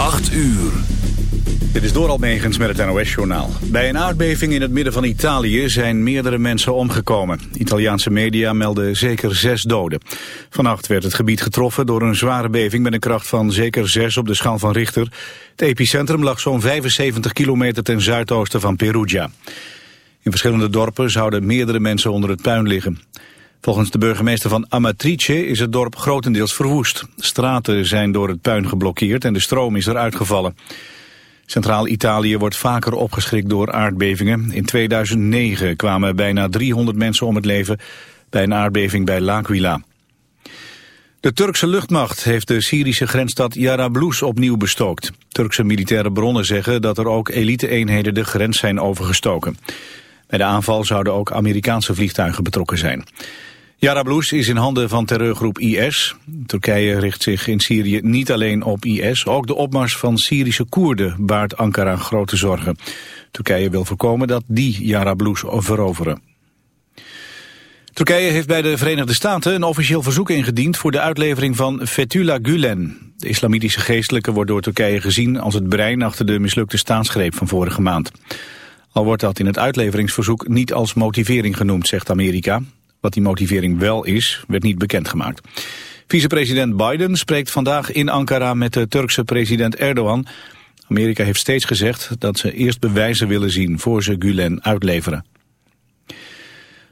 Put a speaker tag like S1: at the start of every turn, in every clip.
S1: 8 uur.
S2: Dit is door Megens met het NOS-journaal. Bij een aardbeving in het midden van Italië zijn meerdere mensen omgekomen. Italiaanse media melden zeker zes doden. Vannacht werd het gebied getroffen door een zware beving... met een kracht van zeker zes op de schaal van Richter. Het epicentrum lag zo'n 75 kilometer ten zuidoosten van Perugia. In verschillende dorpen zouden meerdere mensen onder het puin liggen. Volgens de burgemeester van Amatrice is het dorp grotendeels verwoest. Straten zijn door het puin geblokkeerd en de stroom is eruit gevallen. Centraal Italië wordt vaker opgeschrikt door aardbevingen. In 2009 kwamen bijna 300 mensen om het leven bij een aardbeving bij L'Aquila. De Turkse luchtmacht heeft de Syrische grensstad Jarablus opnieuw bestookt. Turkse militaire bronnen zeggen dat er ook elite-eenheden de grens zijn overgestoken. Bij de aanval zouden ook Amerikaanse vliegtuigen betrokken zijn. Jarablus is in handen van terreurgroep IS. Turkije richt zich in Syrië niet alleen op IS. Ook de opmars van Syrische Koerden baart Ankara grote zorgen. Turkije wil voorkomen dat die Jarablus veroveren. Turkije heeft bij de Verenigde Staten een officieel verzoek ingediend voor de uitlevering van Fethullah Gulen. De islamitische geestelijke wordt door Turkije gezien als het brein achter de mislukte staatsgreep van vorige maand. Al wordt dat in het uitleveringsverzoek niet als motivering genoemd, zegt Amerika. Wat die motivering wel is, werd niet bekendgemaakt. Vicepresident Biden spreekt vandaag in Ankara met de Turkse president Erdogan. Amerika heeft steeds gezegd dat ze eerst bewijzen willen zien voor ze Gulen uitleveren.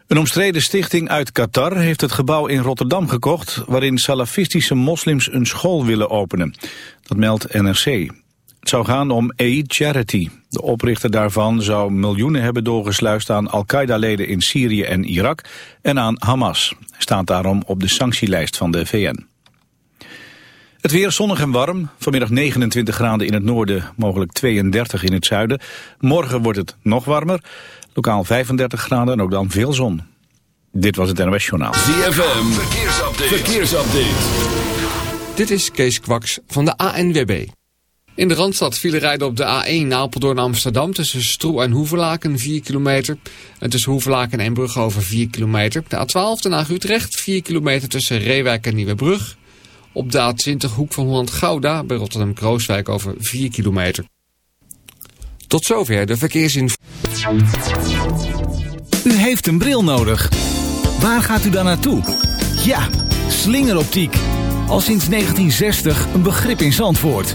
S2: Een omstreden stichting uit Qatar heeft het gebouw in Rotterdam gekocht... waarin salafistische moslims een school willen openen. Dat meldt NRC. Het zou gaan om Aid Charity. De oprichter daarvan zou miljoenen hebben doorgesluist aan Al-Qaeda-leden in Syrië en Irak en aan Hamas. Hij staat daarom op de sanctielijst van de VN. Het weer zonnig en warm. Vanmiddag 29 graden in het noorden, mogelijk 32 in het zuiden. Morgen wordt het nog warmer. Lokaal 35 graden en ook dan veel zon. Dit was het NOS Journaal.
S1: ZFM, verkeersupdate. verkeersupdate.
S3: Dit is Kees Kwaks van de ANWB. In de Randstad vielen rijden op de A1 Apeldoorn Amsterdam tussen Stroe en Hoevelaken 4 kilometer. En tussen Hoevelaken en Brugge over 4 kilometer. De A12 Den Haag Utrecht 4 kilometer tussen Reewijk en Nieuwebrug. Op de A20 Hoek van Holland Gouda bij Rotterdam Krooswijk over 4 kilometer. Tot zover de verkeersinformatie.
S4: U heeft een bril nodig. Waar gaat u dan naartoe? Ja, slingeroptiek. Al sinds 1960 een begrip in Zandvoort.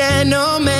S5: gentleman.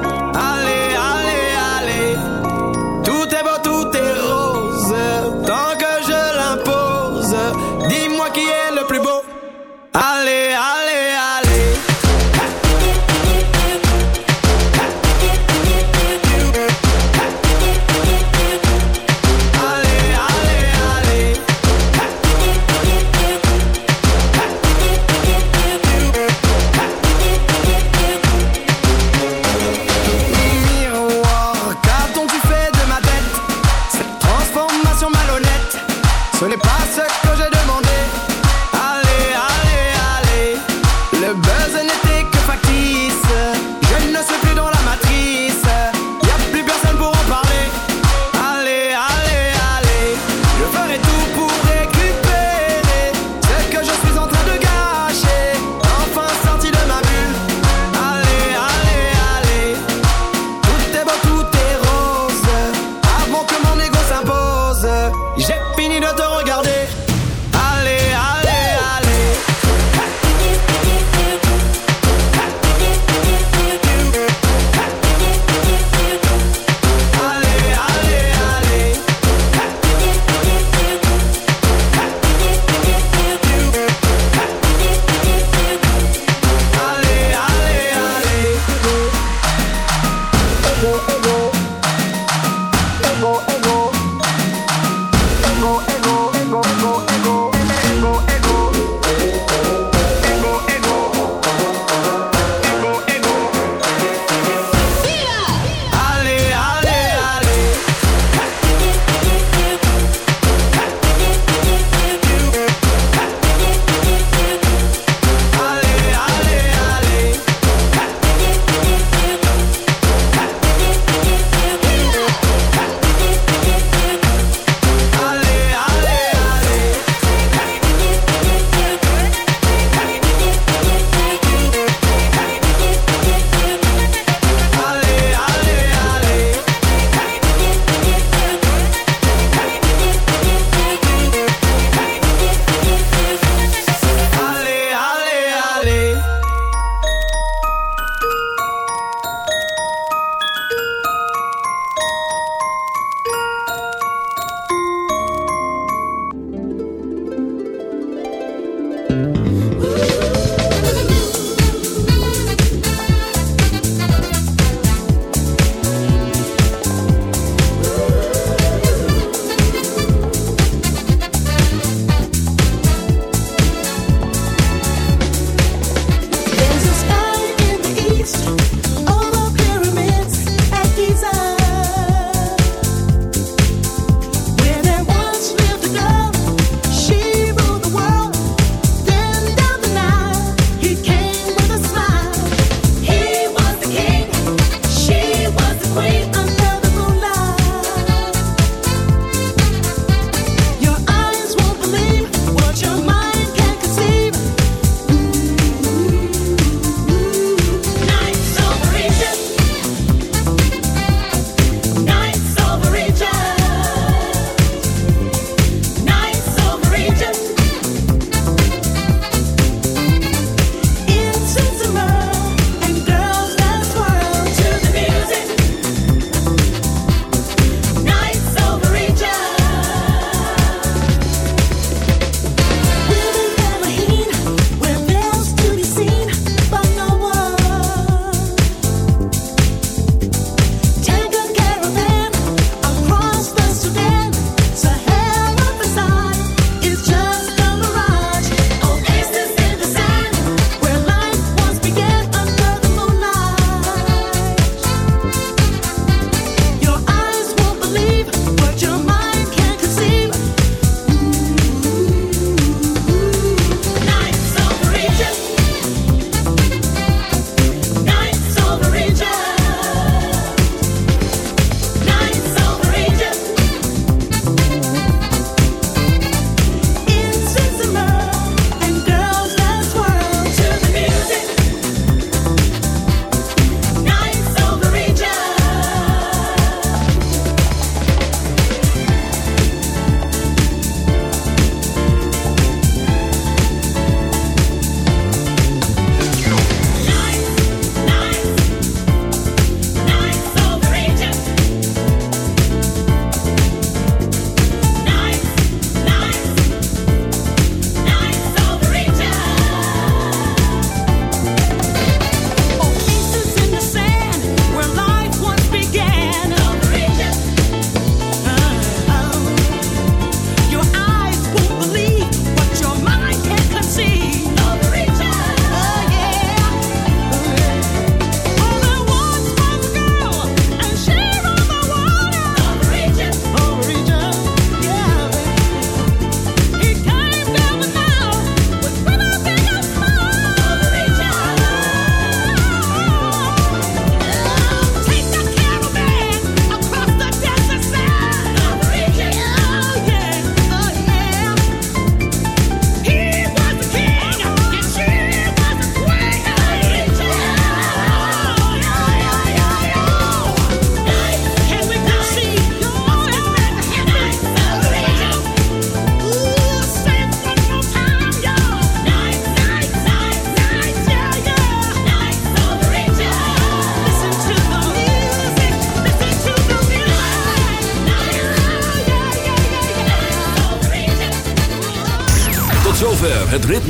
S6: J'ai dance.